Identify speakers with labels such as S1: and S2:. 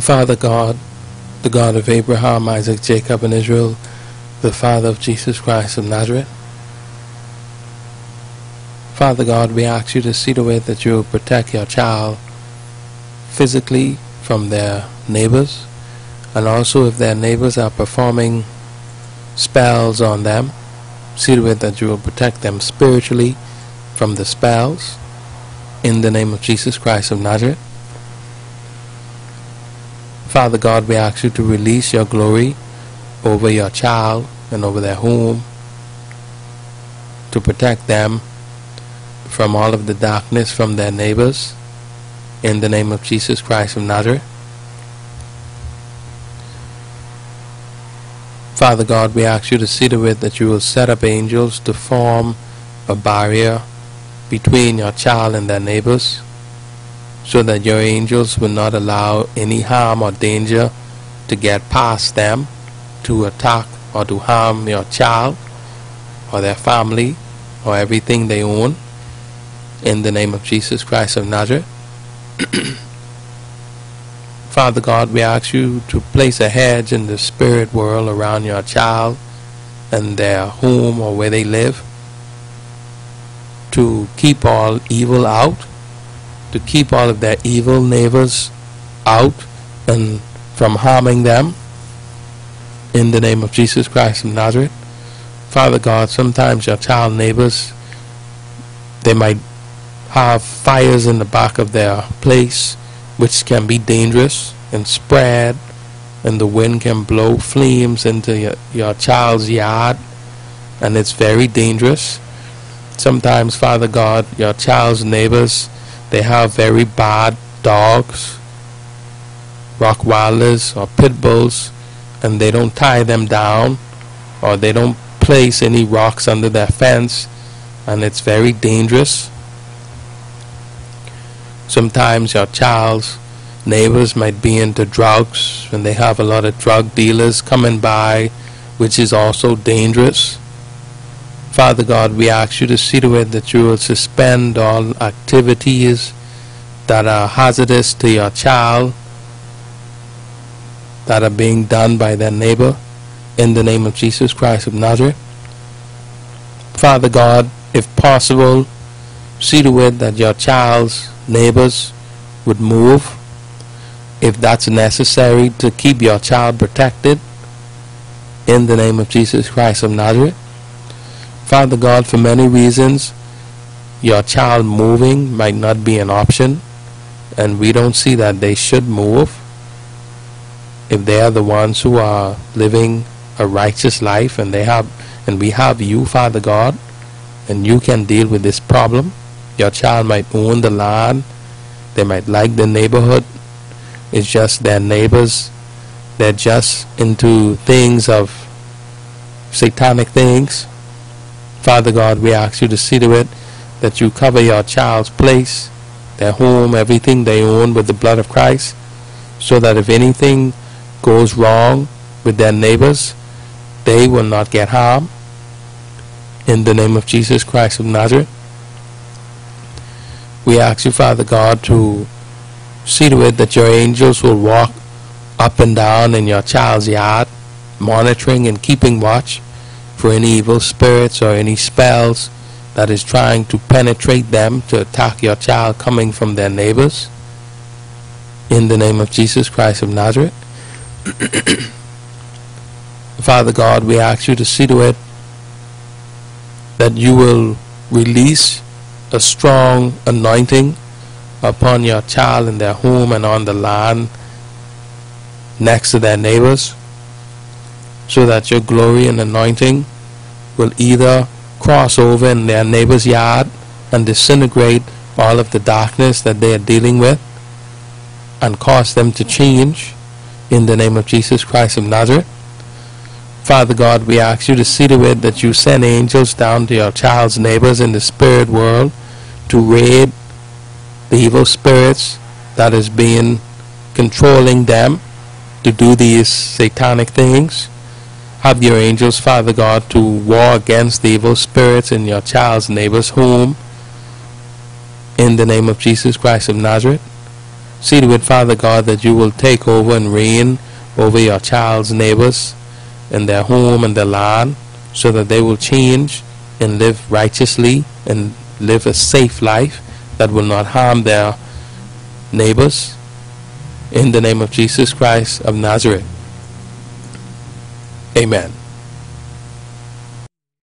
S1: Father God, the God of Abraham, Isaac, Jacob, and Israel, the Father of Jesus Christ of Nazareth. Father God, we ask you to see to it that you will protect your child physically from their neighbors, and also if their neighbors are performing spells on them, see to it that you will protect them spiritually from the spells. In the name of Jesus Christ of Nazareth. Father God, we ask you to release your glory over your child and over their home to protect them from all of the darkness from their neighbors in the name of Jesus Christ of Nazareth. Father God, we ask you to see to it that you will set up angels to form a barrier between your child and their neighbors so that your angels will not allow any harm or danger to get past them to attack or to harm your child or their family or everything they own in the name of Jesus Christ of Nazareth. Father God, we ask you to place a hedge in the spirit world around your child and their home or where they live to keep all evil out, to keep all of their evil neighbors out and from harming them in the name of Jesus Christ of Nazareth. Father God, sometimes your child neighbors, they might have fires in the back of their place which can be dangerous and spread and the wind can blow flames into your, your child's yard and it's very dangerous. Sometimes, Father God, your child's neighbors, they have very bad dogs, Rottweilers or pit bulls, and they don't tie them down or they don't place any rocks under their fence and it's very dangerous Sometimes your child's neighbors might be into drugs and they have a lot of drug dealers coming by, which is also dangerous. Father God, we ask you to see to it that you will suspend all activities that are hazardous to your child, that are being done by their neighbor, in the name of Jesus Christ of Nazareth. Father God, if possible, see to it that your child's neighbors would move if that's necessary to keep your child protected in the name of Jesus Christ of Nazareth. Father God, for many reasons, your child moving might not be an option, and we don't see that they should move if they are the ones who are living a righteous life and they have and we have you, Father God, and you can deal with this problem. Your child might own the land. They might like the neighborhood. It's just their neighbors. They're just into things of satanic things. Father God, we ask you to see to it that you cover your child's place, their home, everything they own with the blood of Christ, so that if anything goes wrong with their neighbors, they will not get harm. In the name of Jesus Christ of Nazareth. We ask you, Father God, to see to it that your angels will walk up and down in your child's yard, monitoring and keeping watch for any evil spirits or any spells that is trying to penetrate them to attack your child coming from their neighbors. In the name of Jesus Christ of Nazareth. Father God, we ask you to see to it that you will release a strong anointing upon your child in their home and on the land next to their neighbors, so that your glory and anointing will either cross over in their neighbor's yard and disintegrate all of the darkness that they are dealing with and cause them to change in the name of Jesus Christ of Nazareth. Father God, we ask you to see to it that you send angels down to your child's neighbors in the spirit world to raid the evil spirits that is being controlling them to do these satanic things. Have your angels, Father God, to war against the evil spirits in your child's neighbor's home in the name of Jesus Christ of Nazareth. See to it, Father God, that you will take over and reign over your child's neighbors and their home and their land so that they will change and live righteously and live a safe life that will not harm their neighbors. In the name of Jesus Christ of Nazareth. Amen.